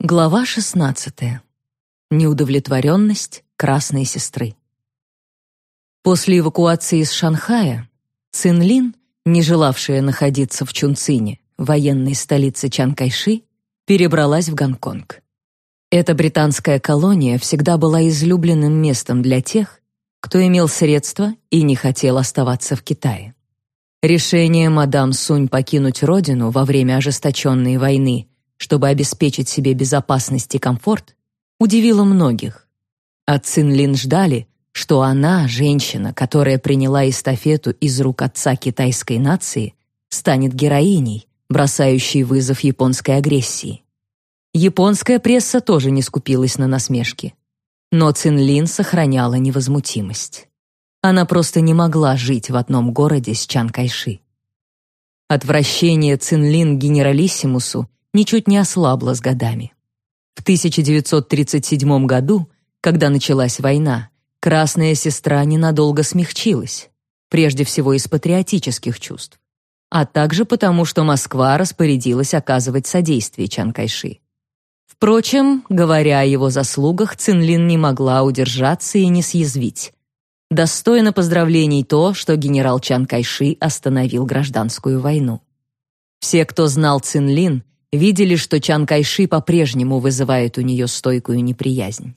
Глава 16. Неудовлетворенность красной сестры. После эвакуации из Шанхая Цинлин, не желавшая находиться в Чунцине, военной столице Чанкайши, перебралась в Гонконг. Эта британская колония всегда была излюбленным местом для тех, кто имел средства и не хотел оставаться в Китае. Решение мадам Сунь покинуть родину во время ожесточенной войны чтобы обеспечить себе безопасность и комфорт, удивило многих. От Цинлин ждали, что она, женщина, которая приняла эстафету из рук отца китайской нации, станет героиней, бросающей вызов японской агрессии. Японская пресса тоже не скупилась на насмешки. Но Цинлин сохраняла невозмутимость. Она просто не могла жить в одном городе с Чан Кайши. Отвращение Цинлин к генералиссимусу ничуть не ослабла с годами. В 1937 году, когда началась война, Красная сестра ненадолго смягчилась, прежде всего из патриотических чувств, а также потому, что Москва распорядилась оказывать содействие Чан Кайши. Впрочем, говоря о его заслугах, Цинлин не могла удержаться и не съязвить. Достойно поздравлений то, что генерал Чан Кайши остановил гражданскую войну. Все, кто знал Цинлин, видели, что Чан Кайши по-прежнему вызывает у нее стойкую неприязнь.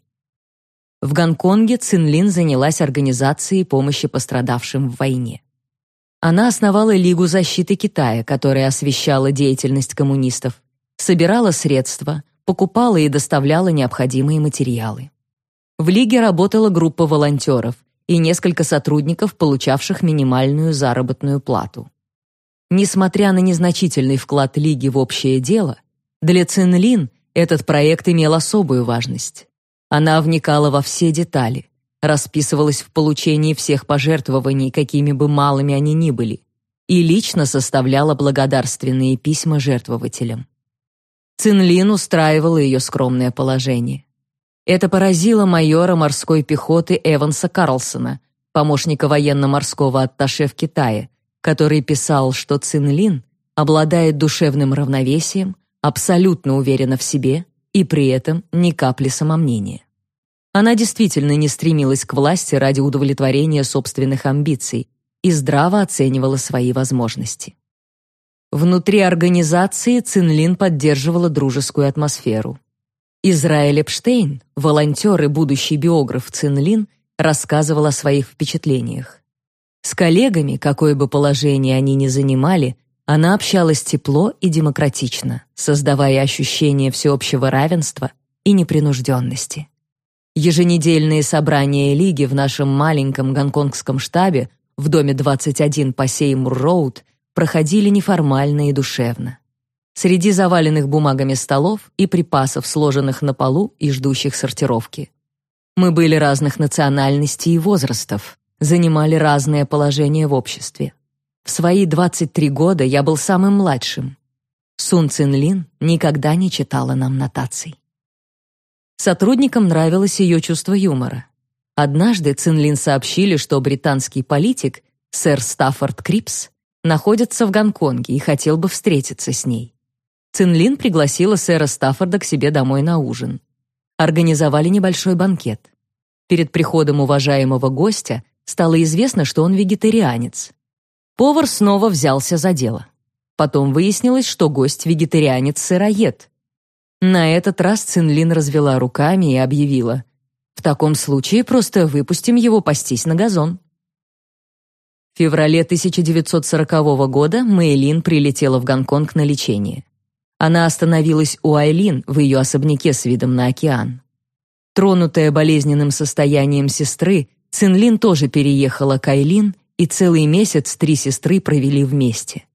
В Гонконге Цинлин занялась организацией помощи пострадавшим в войне. Она основала Лигу защиты Китая, которая освещала деятельность коммунистов, собирала средства, покупала и доставляла необходимые материалы. В Лиге работала группа волонтеров и несколько сотрудников, получавших минимальную заработную плату. Несмотря на незначительный вклад Лиги в общее дело, для Цинлин этот проект имел особую важность. Она вникала во все детали, расписывалась в получении всех пожертвований, какими бы малыми они ни были, и лично составляла благодарственные письма жертвователям. Цинлин устраивала ее скромное положение. Это поразило майора морской пехоты Эванса Карлсона, помощника военно-морского атташе в Китае, который писал, что Цинлин обладает душевным равновесием, абсолютно уверена в себе и при этом ни капли самомнения. Она действительно не стремилась к власти ради удовлетворения собственных амбиций и здраво оценивала свои возможности. Внутри организации Цинлин поддерживала дружескую атмосферу. Израиль Эпштейн, волонтер и будущий биограф Цинлин, рассказывал о своих впечатлениях. С коллегами, какое бы положение они ни занимали, она общалась тепло и демократично, создавая ощущение всеобщего равенства и непринужденности. Еженедельные собрания лиги в нашем маленьком гонконгском штабе в доме 21 по Сеймур-роуд проходили неформально и душевно. Среди заваленных бумагами столов и припасов, сложенных на полу и ждущих сортировки. Мы были разных национальностей и возрастов, занимали разные положения в обществе. В свои 23 года я был самым младшим. Сун Цинлин никогда не читала нам нотаций. Сотрудникам нравилось ее чувство юмора. Однажды Цинлин сообщили, что британский политик, сэр Стаффорд Крипс, находится в Гонконге и хотел бы встретиться с ней. Цинлин пригласила сэра Стаффорда к себе домой на ужин. Организовали небольшой банкет. Перед приходом уважаемого гостя Стало известно, что он вегетарианец. Повар снова взялся за дело. Потом выяснилось, что гость вегетарианец-сыроед. На этот раз Цинлин развела руками и объявила: "В таком случае просто выпустим его пастись на газон". В феврале 1940 года Мэйлин прилетела в Гонконг на лечение. Она остановилась у Айлин в ее особняке с видом на океан. Тронутая болезненным состоянием сестры, Цинлин тоже переехала к Айлин, и целый месяц три сестры провели вместе.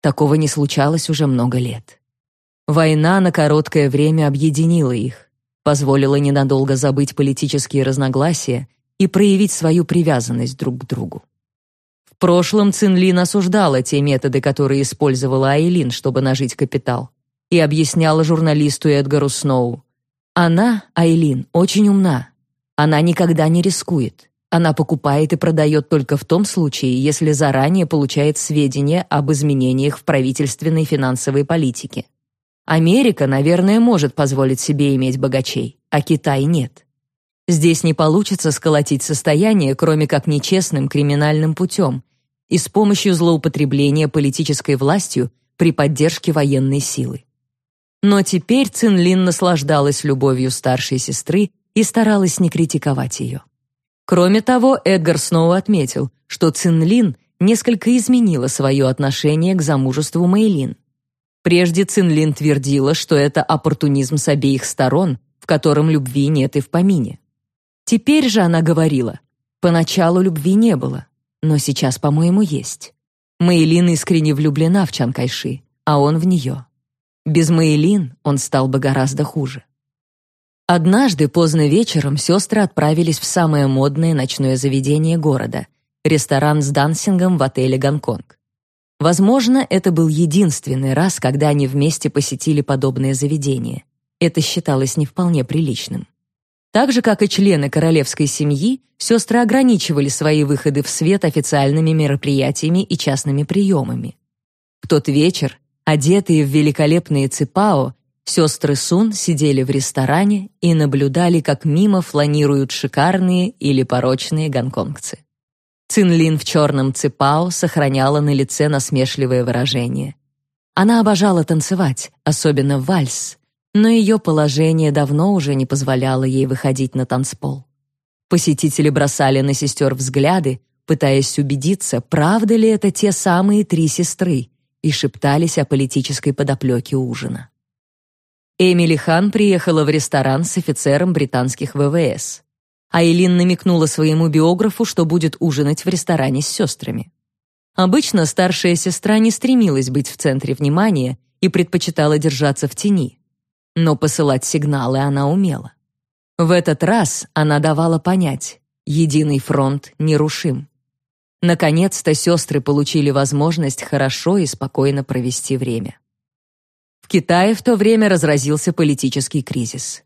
Такого не случалось уже много лет. Война на короткое время объединила их, позволила ненадолго забыть политические разногласия и проявить свою привязанность друг к другу. В прошлом Цинлин осуждала те методы, которые использовала Айлин, чтобы нажить капитал, и объясняла журналисту Эдгару Сноу. Она, Айлин, очень умна. Она никогда не рискует. Она покупает и продает только в том случае, если заранее получает сведения об изменениях в правительственной финансовой политике. Америка, наверное, может позволить себе иметь богачей, а Китай нет. Здесь не получится сколотить состояние, кроме как нечестным криминальным путем и с помощью злоупотребления политической властью при поддержке военной силы. Но теперь Цинлин наслаждалась любовью старшей сестры и старалась не критиковать ее. Кроме того, Эдгар снова отметил, что Цинлин несколько изменила свое отношение к замужеству Мэйлин. Прежде Цинлин твердила, что это оппортунизм с обеих сторон, в котором любви нет и в помине. Теперь же она говорила, поначалу любви не было, но сейчас, по-моему, есть. Мэйлин искренне влюблена в Чан Кайши, а он в нее. Без Мэйлин он стал бы гораздо хуже. Однажды поздно вечером сестры отправились в самое модное ночное заведение города — ресторан с дансингом в отеле «Гонконг». Возможно, это был единственный раз, когда они вместе посетили подобное заведение. Это считалось не вполне приличным. Так же, как и члены королевской семьи, сестры ограничивали свои выходы в свет официальными мероприятиями и частными приемами. В тот вечер, одетые в великолепные ципао, Сестры Сун сидели в ресторане и наблюдали, как мимо фланируют шикарные или порочные гонконгцы. Цинлин в черном ципао сохраняла на лице насмешливое выражение. Она обожала танцевать, особенно вальс, но ее положение давно уже не позволяло ей выходить на танцпол. Посетители бросали на сестер взгляды, пытаясь убедиться, правда ли это те самые три сестры, и шептались о политической подоплеке ужина. Эмили Хан приехала в ресторан с офицером британских ВВС. Айлин намекнула своему биографу, что будет ужинать в ресторане с сестрами. Обычно старшая сестра не стремилась быть в центре внимания и предпочитала держаться в тени. Но посылать сигналы она умела. В этот раз она давала понять, единый фронт нерушим. Наконец-то сестры получили возможность хорошо и спокойно провести время. В Китае в то время разразился политический кризис.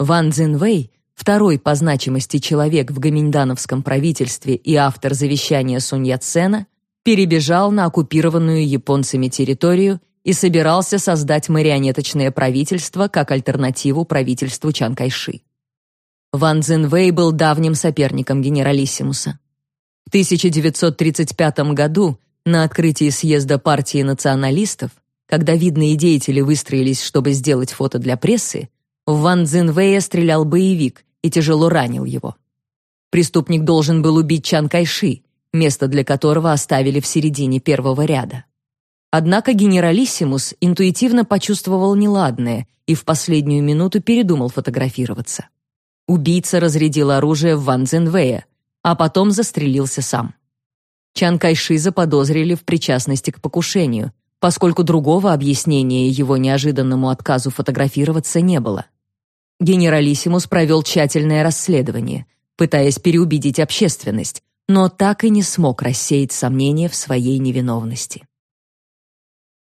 Ван Цзинвэй, второй по значимости человек в гоминдановском правительстве и автор завещания Сунь Яцена, перебежал на оккупированную японцами территорию и собирался создать марионеточное правительство как альтернативу правительству Чан Кайши. Ван Цзинвэй был давним соперником генералиссимуса. В 1935 году на открытии съезда партии националистов когда видные деятели выстроились, чтобы сделать фото для прессы, в Ван Цзинвэя стрелял боевик и тяжело ранил его. Преступник должен был убить Чан Кайши, место для которого оставили в середине первого ряда. Однако генералиссимус интуитивно почувствовал неладное и в последнюю минуту передумал фотографироваться. Убийца разрядил оружие в Ван Цзинвэя, а потом застрелился сам. Чан Кайши заподозрили в причастности к покушению, поскольку другого объяснения его неожиданному отказу фотографироваться не было. Генералиссимус провел тщательное расследование, пытаясь переубедить общественность, но так и не смог рассеять сомнения в своей невиновности.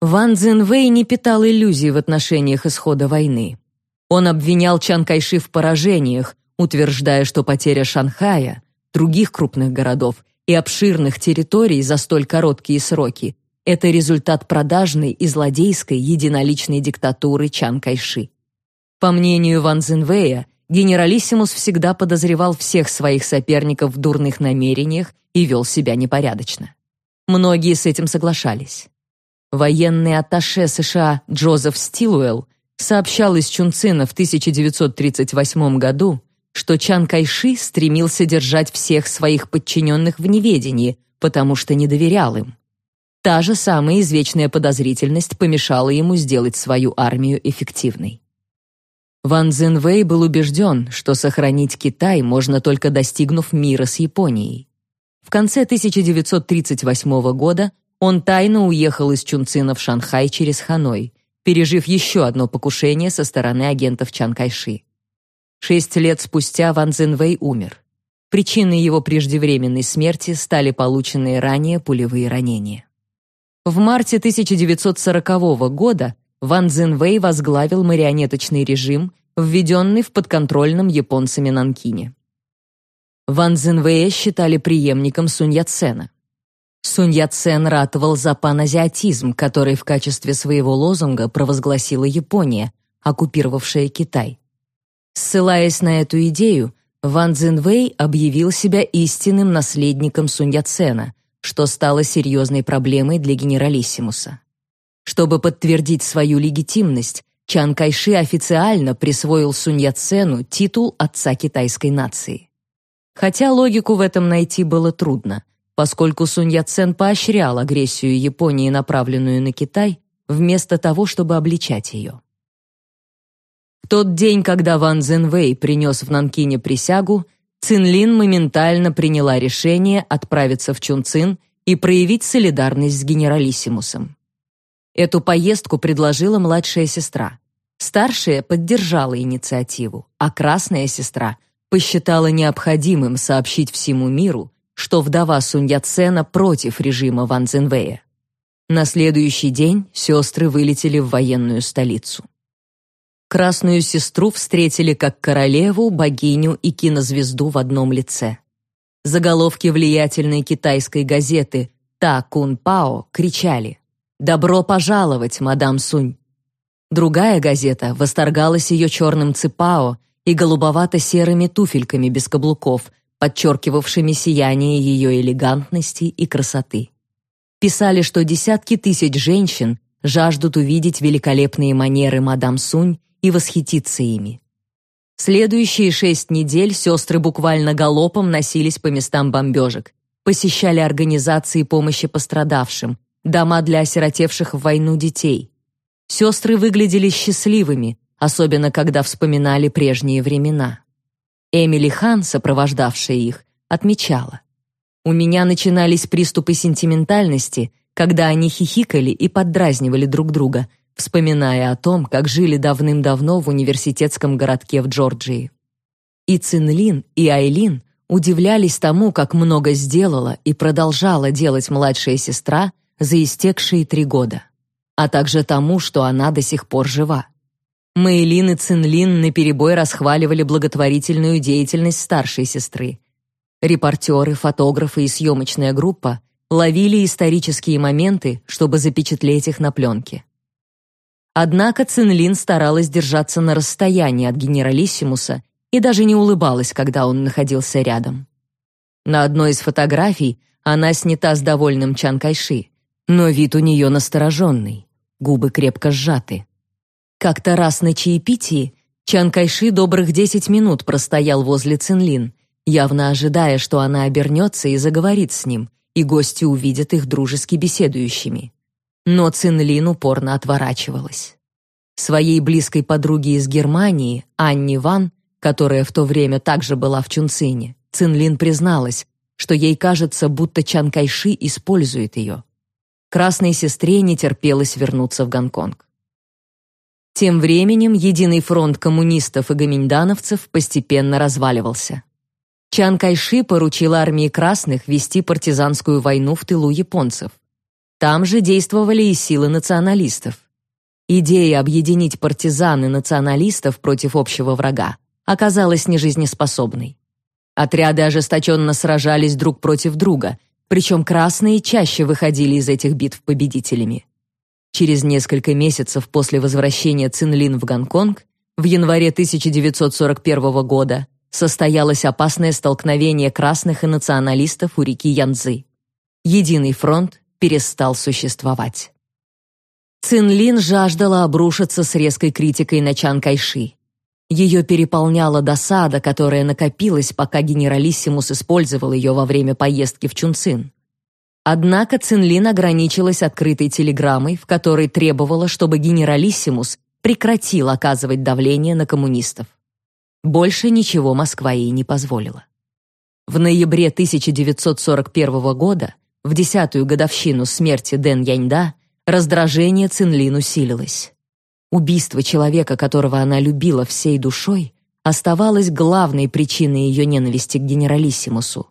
Ван Цзинвэй не питал иллюзий в отношениях исхода войны. Он обвинял Чан Кайши в поражениях, утверждая, что потеря Шанхая, других крупных городов и обширных территорий за столь короткие сроки это результат продажной и злодейской единоличной диктатуры Чан Кайши. По мнению Ван Цзинвэя, генералиссимус всегда подозревал всех своих соперников в дурных намерениях и вел себя непорядочно. Многие с этим соглашались. Военный атташе США Джозеф Стилуэлл сообщал из Чунцина в 1938 году, что Чан Кайши стремился держать всех своих подчиненных в неведении, потому что не доверял им. Та же самая извечная подозрительность помешала ему сделать свою армию эффективной. Ван Цзинвэй был убежден, что сохранить Китай можно только достигнув мира с Японией. В конце 1938 года он тайно уехал из Чунцина в Шанхай через Ханой, пережив еще одно покушение со стороны агентов Чан Кайши. Шесть лет спустя Ван Цзинвэй умер. Причиной его преждевременной смерти стали полученные ранее пулевые ранения. В марте 1940 года Ван Цзинвэй возглавил марионеточный режим, введенный в подконтрольном японцами Нанкине. Ван Цзинвэя считали преемником Сунь Яцена. Сунь Яцен ратовал за паназиатизм, который в качестве своего лозунга провозгласила Япония, оккупировавшая Китай. Ссылаясь на эту идею, Ван Цзинвэй объявил себя истинным наследником Сунь Яцена, что стало серьезной проблемой для генералиссимуса. Чтобы подтвердить свою легитимность, Чан Кайши официально присвоил Сунь Яцену титул отца китайской нации. Хотя логику в этом найти было трудно, поскольку Сунь Яцен поощрял агрессию Японии, направленную на Китай, вместо того, чтобы обличать ее. В тот день, когда Ван Цзинвэй принес в Нанкине присягу, Цинлин моментально приняла решение отправиться в Чунцин и проявить солидарность с генералиссимусом. Эту поездку предложила младшая сестра. Старшая поддержала инициативу, а красная сестра посчитала необходимым сообщить всему миру, что вдова Сунь Яцена против режима Ван Цзинвэя. На следующий день сестры вылетели в военную столицу. Красную сестру встретили как королеву, богиню и кинозвезду в одном лице. Заголовки влиятельной китайской газеты «Та Кун Пао» кричали «Добро пожаловать, мадам Сунь!». Другая газета восторгалась ее черным ципао и голубовато-серыми туфельками без каблуков, подчеркивавшими сияние ее элегантности и красоты. Писали, что десятки тысяч женщин жаждут увидеть великолепные манеры мадам Сунь и восхититься ими. Следующие шесть недель сестры буквально галопом носились по местам бомбежек, посещали организации помощи пострадавшим, дома для осиротевших в войну детей. Сестры выглядели счастливыми, особенно когда вспоминали прежние времена. Эмили Хан, сопровождавшая их, отмечала. «У меня начинались приступы сентиментальности, когда они хихикали и поддразнивали друг друга, вспоминая о том, как жили давным-давно в университетском городке в Джорджии. И Цинлин, и Айлин удивлялись тому, как много сделала и продолжала делать младшая сестра за истекшие три года, а также тому, что она до сих пор жива. Мэйлин и Цинлин наперебой расхваливали благотворительную деятельность старшей сестры. Репортеры, фотографы и съемочная группа ловили исторические моменты, чтобы запечатлеть их на пленке. Однако Цинлин старалась держаться на расстоянии от генералиссимуса и даже не улыбалась, когда он находился рядом. На одной из фотографий она снята с довольным Чан Кайши, но вид у нее настороженный, губы крепко сжаты. Как-то раз на чаепитии Чан Кайши добрых десять минут простоял возле Цинлин, явно ожидая, что она обернется и заговорит с ним, и гости увидят их дружески беседующими но Цинлин упорно отворачивалась. Своей близкой подруге из Германии, Анне Ван, которая в то время также была в Чунцине, Цинлин призналась, что ей кажется, будто Чан Кайши использует ее. Красной сестре не терпелось вернуться в Гонконг. Тем временем Единый фронт коммунистов и гоминдановцев постепенно разваливался. Чан Кайши поручил армии красных вести партизанскую войну в тылу японцев. Там же действовали и силы националистов. Идея объединить партизан и националистов против общего врага оказалась нежизнеспособной. Отряды ожесточенно сражались друг против друга, причем красные чаще выходили из этих битв победителями. Через несколько месяцев после возвращения Цинлин в Гонконг, в январе 1941 года, состоялось опасное столкновение красных и националистов у реки Янцзы. Единый фронт перестал существовать. Цинлин жаждала обрушиться с резкой критикой на Чан Кайши. Ее переполняла досада, которая накопилась, пока генералиссимус использовал ее во время поездки в Чунцин. Однако Цинлин ограничилась открытой телеграммой, в которой требовала, чтобы генералиссимус прекратил оказывать давление на коммунистов. Больше ничего Москва ей не позволила. В ноябре 1941 года в десятую годовщину смерти Дэн Яньда раздражение Цинлин усилилось. Убийство человека, которого она любила всей душой, оставалось главной причиной ее ненависти к генералиссимусу.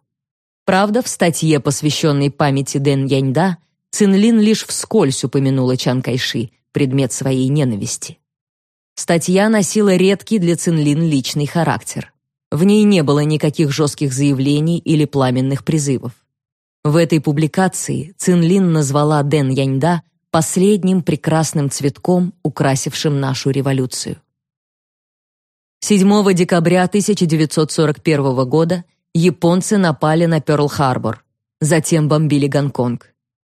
Правда, в статье, посвященной памяти Дэн Яньда, Цинлин лишь вскользь упомянула Чан Кайши, предмет своей ненависти. Статья носила редкий для Цинлин личный характер. В ней не было никаких жестких заявлений или пламенных призывов. В этой публикации Цинлин назвала Дэн Яньда последним прекрасным цветком, украсившим нашу революцию. 7 декабря 1941 года японцы напали на Пёрл-Харбор, затем бомбили Гонконг.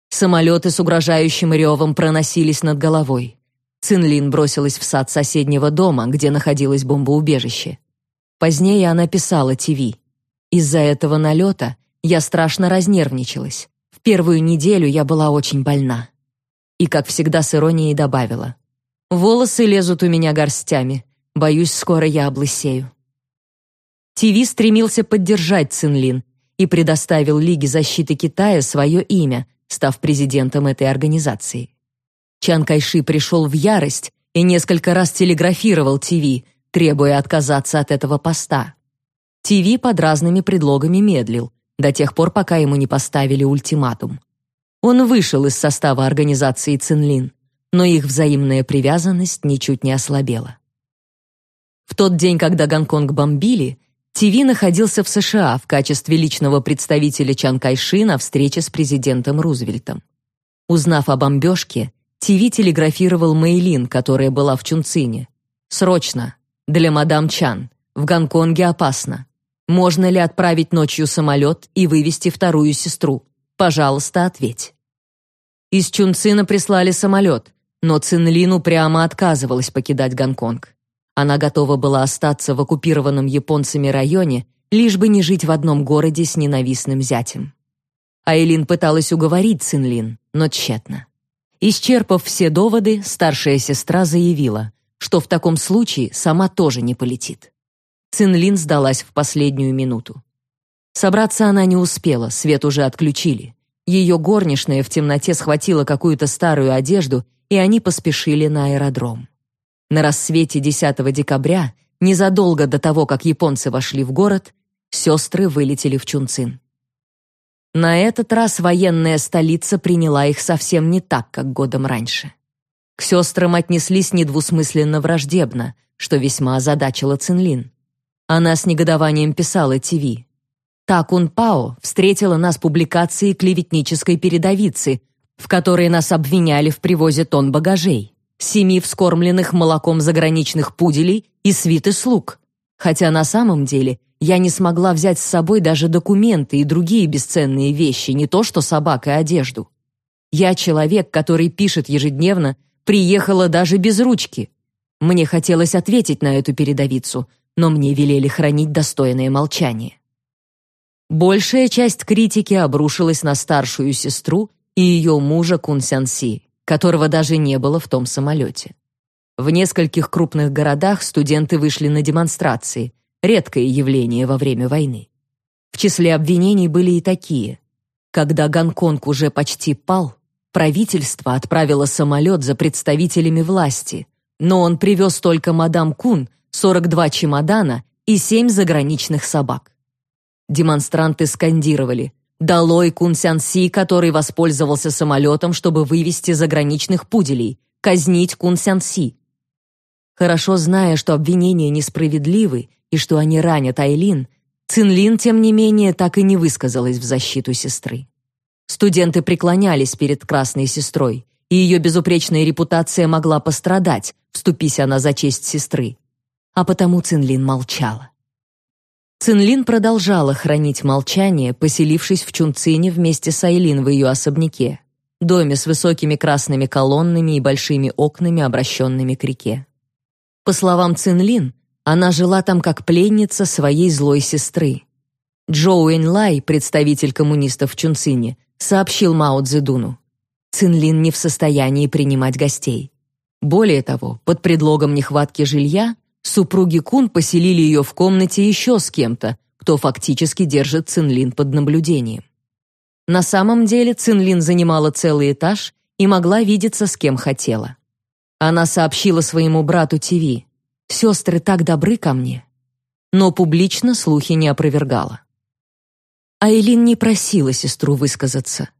Самолеты с угрожающим ревом проносились над головой. Цинлин бросилась в сад соседнего дома, где находилось бомбоубежище. Позднее она писала ТВ. Из-за этого налета я страшно разнервничалась. В первую неделю я была очень больна. И, как всегда, с иронией добавила. «Волосы лезут у меня горстями. Боюсь, скоро я облысею». ТВ стремился поддержать Цинлин и предоставил Лиге защиты Китая свое имя, став президентом этой организации. Чан Кайши пришел в ярость и несколько раз телеграфировал ТВ, требуя отказаться от этого поста. ТВ под разными предлогами медлил, до тех пор, пока ему не поставили ультиматум. Он вышел из состава организации Цинлин, но их взаимная привязанность ничуть не ослабела. В тот день, когда Гонконг бомбили, ТВ находился в США в качестве личного представителя Чан Кайши на встрече с президентом Рузвельтом. Узнав о бомбежке, ТВ телеграфировал Мэйлин, которая была в Чунцине. «Срочно! Для мадам Чан! В Гонконге опасно! Можно ли отправить ночью самолет и вывести вторую сестру? Пожалуйста, ответь». Из Чунцина прислали самолет, но Цинлин упрямо отказывалась покидать Гонконг. Она готова была остаться в оккупированном японцами районе, лишь бы не жить в одном городе с ненавистным зятем. Айлин пыталась уговорить Цинлин, но тщетно. Исчерпав все доводы, старшая сестра заявила, что в таком случае сама тоже не полетит. Цинлин сдалась в последнюю минуту. Собраться она не успела, свет уже отключили. Ее горничная в темноте схватила какую-то старую одежду, и они поспешили на аэродром. На рассвете 10 декабря, незадолго до того, как японцы вошли в город, сестры вылетели в Чунцин. На этот раз военная столица приняла их совсем не так, как годом раньше. К сестрам отнеслись недвусмысленно враждебно, что весьма озадачило Цинлин. Она с негодованием писала ТВ. Такун Пао встретила нас публикацией клеветнической передовицы, в которой нас обвиняли в привозе тонн багажей семи вскормленных молоком заграничных пуделей и свиты слуг. Хотя на самом деле я не смогла взять с собой даже документы и другие бесценные вещи, не то что собак и одежду. Я человек, который пишет ежедневно, приехала даже без ручки. Мне хотелось ответить на эту передовицу, но мне велели хранить достойное молчание. Большая часть критики обрушилась на старшую сестру и ее мужа Кун Сян Си которого даже не было в том самолете. В нескольких крупных городах студенты вышли на демонстрации, редкое явление во время войны. В числе обвинений были и такие. Когда Гонконг уже почти пал, правительство отправило самолет за представителями власти, но он привез только мадам Кун, 42 чемодана и 7 заграничных собак. Демонстранты скандировали Долой Кун Сян который воспользовался самолетом, чтобы вывести заграничных пуделей. Казнить Кун Сян. Хорошо зная, что обвинения несправедливы и что они ранят Айлин, Цинлин, тем не менее, так и не высказалась в защиту сестры. Студенты преклонялись перед красной сестрой, и ее безупречная репутация могла пострадать, вступись она за честь сестры. А потому Цинлин молчала. Цинлин продолжала хранить молчание, поселившись в Чунцине вместе с Айлин в ее особняке, доме с высокими красными колоннами и большими окнами, обращенными к реке. По словам Цинлин, она жила там как пленница своей злой сестры. Джоу Энлай, представитель коммунистов в Чунцине, сообщил Мао Цзэдуну: Цинлин не в состоянии принимать гостей. Более того, под предлогом нехватки жилья Супруги Кун поселили ее в комнате еще с кем-то, кто фактически держит Цинлин под наблюдением. На самом деле Цинлин занимала целый этаж и могла видеться с кем хотела. Она сообщила своему брату ТВ: «Сестры так добры ко мне». Но публично слухи не опровергала. Айлин не просила сестру высказаться.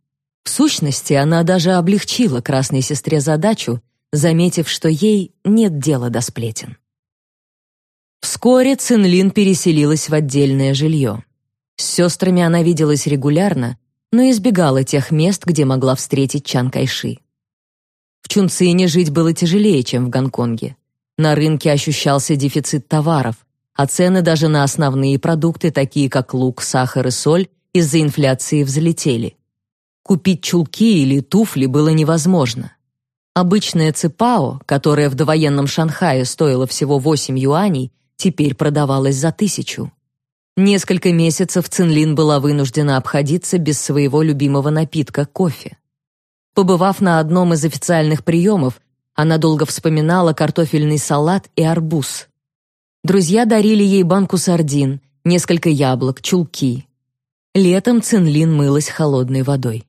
В сущности, она даже облегчила красной сестре задачу, заметив, что ей нет дела до сплетен. Вскоре Цинлин переселилась в отдельное жилье. С сестрами она виделась регулярно, но избегала тех мест, где могла встретить Чан Кайши. В Чунцине жить было тяжелее, чем в Гонконге. На рынке ощущался дефицит товаров, а цены даже на основные продукты, такие как лук, сахар и соль, из-за инфляции взлетели. Купить чулки или туфли было невозможно. Обычная ципао, которая в довоенном Шанхае стоила всего 8 юаней, теперь продавалась за тысячу. Несколько месяцев Цинлин была вынуждена обходиться без своего любимого напитка кофе. Побывав на одном из официальных приемов, она долго вспоминала картофельный салат и арбуз. Друзья дарили ей банку сардин, несколько яблок, чулки. Летом Цинлин мылась холодной водой.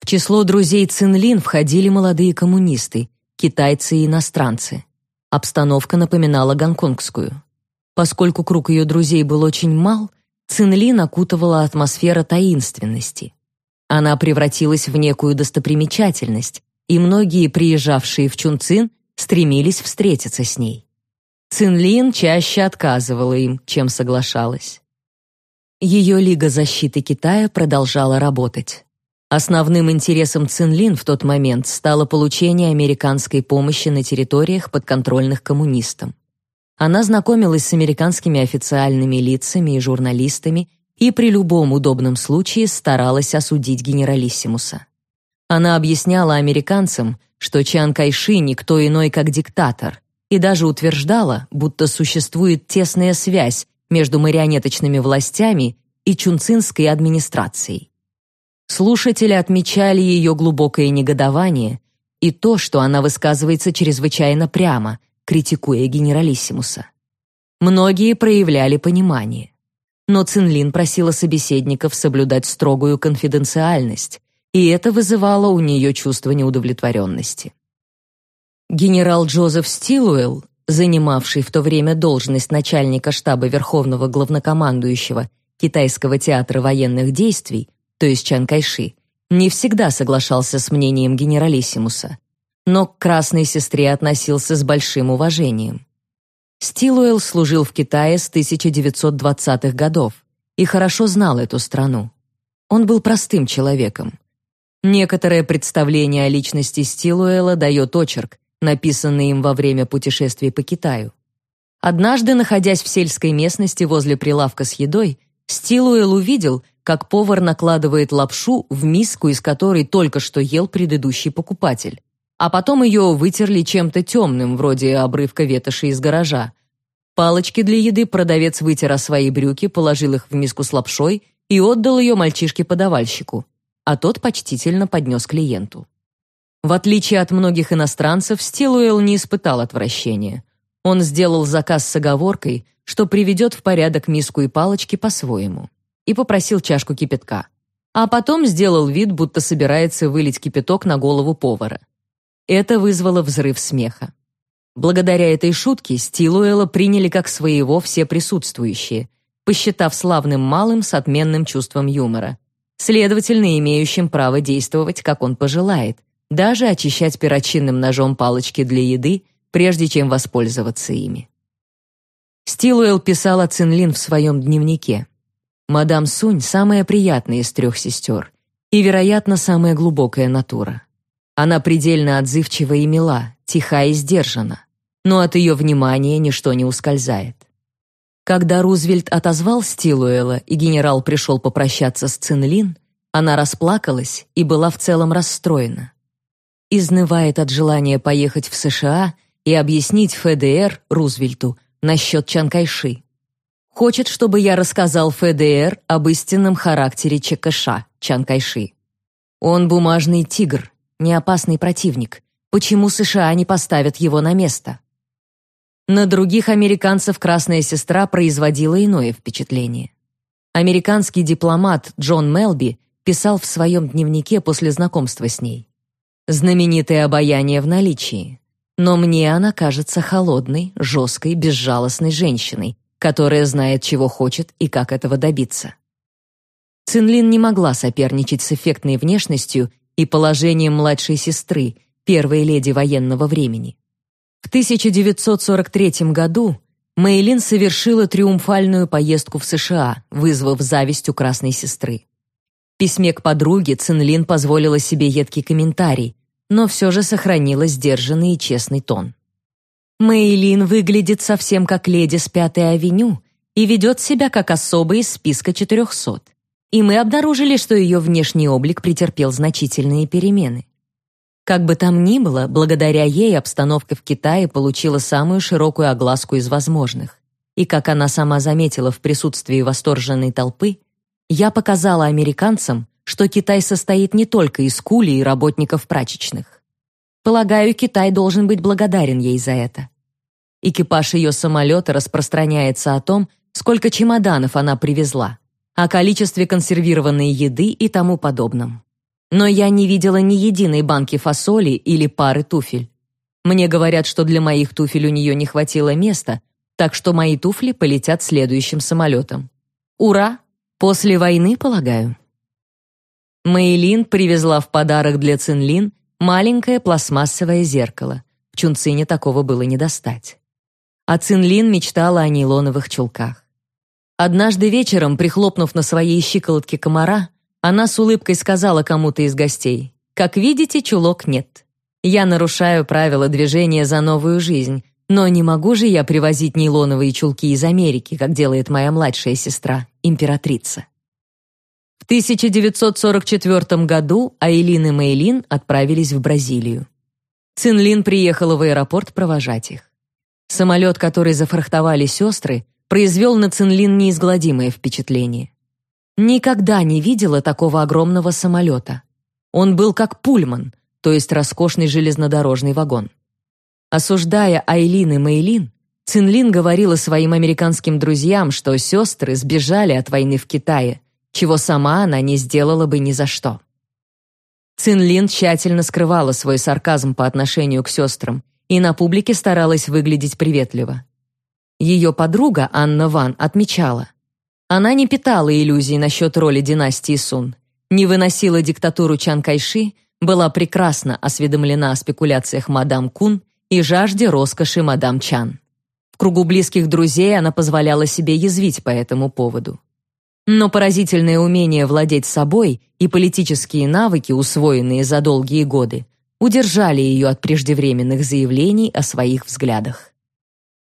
В число друзей Цинлин входили молодые коммунисты, китайцы и иностранцы. Обстановка напоминала гонконгскую. Поскольку круг ее друзей был очень мал, Цинлин окутывала атмосфера таинственности. Она превратилась в некую достопримечательность, и многие приезжавшие в Чунцин стремились встретиться с ней. Цинлин чаще отказывала им, чем соглашалась. Ее Лига защиты Китая продолжала работать. Основным интересом Цинлин в тот момент стало получение американской помощи на территориях, подконтрольных коммунистам. Она знакомилась с американскими официальными лицами и журналистами и при любом удобном случае старалась осудить генералиссимуса. Она объясняла американцам, что Чан Кайши никто иной, как диктатор, и даже утверждала, будто существует тесная связь между марионеточными властями и чунцинской администрацией. Слушатели отмечали ее глубокое негодование и то, что она высказывается чрезвычайно прямо, критикуя генералиссимуса. Многие проявляли понимание. Но Цинлин просила собеседников соблюдать строгую конфиденциальность, и это вызывало у нее чувство неудовлетворенности. Генерал Джозеф Стилуэлл, занимавший в то время должность начальника штаба Верховного главнокомандующего Китайского театра военных действий, то есть Чан Кайши, не всегда соглашался с мнением генералиссимуса, но к красной сестре относился с большим уважением. Стилуэлл служил в Китае с 1920-х годов и хорошо знал эту страну. Он был простым человеком. Некоторое представление о личности Стилуэлла дает очерк, написанный им во время путешествий по Китаю. Однажды, находясь в сельской местности возле прилавка с едой, Стилуэлл увидел, как повар накладывает лапшу в миску, из которой только что ел предыдущий покупатель. А потом ее вытерли чем-то темным, вроде обрывка ветоши из гаража. Палочки для еды продавец вытер о свои брюки, положил их в миску с лапшой и отдал ее мальчишке-подавальщику, а тот почтительно поднес клиенту. В отличие от многих иностранцев, Стилуэлл не испытал отвращения. Он сделал заказ с оговоркой, что приведет в порядок миску и палочки по-своему и попросил чашку кипятка. А потом сделал вид, будто собирается вылить кипяток на голову повара. Это вызвало взрыв смеха. Благодаря этой шутке Стилуэла приняли как своего все присутствующие, посчитав славным малым с отменным чувством юмора, следовательно, имеющим право действовать, как он пожелает, даже очищать перочинным ножом палочки для еды, прежде чем воспользоваться ими. Стилуэлл писал о Цинлин в своем дневнике. Мадам Сунь самая приятная из трех сестер и, вероятно, самая глубокая натура. Она предельно отзывчива и мила, тиха и сдержана, но от ее внимания ничто не ускользает. Когда Рузвельт отозвал Стилуэла и генерал пришел попрощаться с Цинлин, она расплакалась и была в целом расстроена. Изнывает от желания поехать в США и объяснить ФДР Рузвельту насчет Чанкайши. Хочет, чтобы я рассказал ФДР об истинном характере ЧКШ, Чан Кайши. Он бумажный тигр, неопасный противник. Почему США не поставят его на место? На других американцев Красная Сестра производила иное впечатление. Американский дипломат Джон Мелби писал в своем дневнике после знакомства с ней. «Знаменитое обаяние в наличии. Но мне она кажется холодной, жесткой, безжалостной женщиной, которая знает, чего хочет и как этого добиться. Цинлин не могла соперничать с эффектной внешностью и положением младшей сестры, первой леди военного времени. В 1943 году Мэйлин совершила триумфальную поездку в США, вызвав зависть у красной сестры. В письме к подруге Цинлин позволила себе едкий комментарий, но все же сохранила сдержанный и честный тон. Мэйлин выглядит совсем как леди с Пятой авеню и ведет себя как особа из списка четырехсот. И мы обнаружили, что ее внешний облик претерпел значительные перемены. Как бы там ни было, благодаря ей обстановка в Китае получила самую широкую огласку из возможных. И как она сама заметила в присутствии восторженной толпы, я показала американцам, что Китай состоит не только из кули и работников прачечных. Полагаю, Китай должен быть благодарен ей за это. Экипаж ее самолета распространяется о том, сколько чемоданов она привезла, о количестве консервированной еды и тому подобном. Но я не видела ни единой банки фасоли или пары туфель. Мне говорят, что для моих туфель у нее не хватило места, так что мои туфли полетят следующим самолетом. Ура! После войны, полагаю. Мэйлин привезла в подарок для Цинлин маленькое пластмассовое зеркало. В Чунцине такого было не достать. А Цинлин мечтала о нейлоновых чулках. Однажды вечером, прихлопнув на своей щиколотке комара, она с улыбкой сказала кому-то из гостей, «Как видите, чулок нет. Я нарушаю правила движения за новую жизнь, но не могу же я привозить нейлоновые чулки из Америки, как делает моя младшая сестра, императрица». В 1944 году Айлин и Мэйлин отправились в Бразилию. Цинлин приехала в аэропорт провожать их. Самолет, который зафрахтовали сестры, произвел на Цинлин неизгладимое впечатление. Никогда не видела такого огромного самолета. Он был как пульман, то есть роскошный железнодорожный вагон. Осуждая Айлин и Мэйлин, Цинлин говорила своим американским друзьям, что сестры сбежали от войны в Китае, чего сама она не сделала бы ни за что. Цинлин тщательно скрывала свой сарказм по отношению к сестрам и на публике старалась выглядеть приветливо. Ее подруга Анна Ван отмечала. Она не питала иллюзий насчет роли династии Сун, не выносила диктатуру Чан Кайши, была прекрасно осведомлена о спекуляциях мадам Кун и жажде роскоши мадам Чан. В кругу близких друзей она позволяла себе язвить по этому поводу. Но поразительное умение владеть собой и политические навыки, усвоенные за долгие годы, удержали ее от преждевременных заявлений о своих взглядах.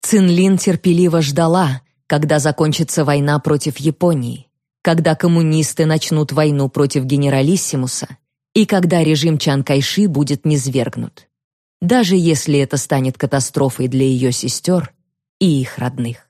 Цинлин терпеливо ждала, когда закончится война против Японии, когда коммунисты начнут войну против генералиссимуса и когда режим Чан Кайши будет низвергнут. Даже если это станет катастрофой для ее сестер и их родных.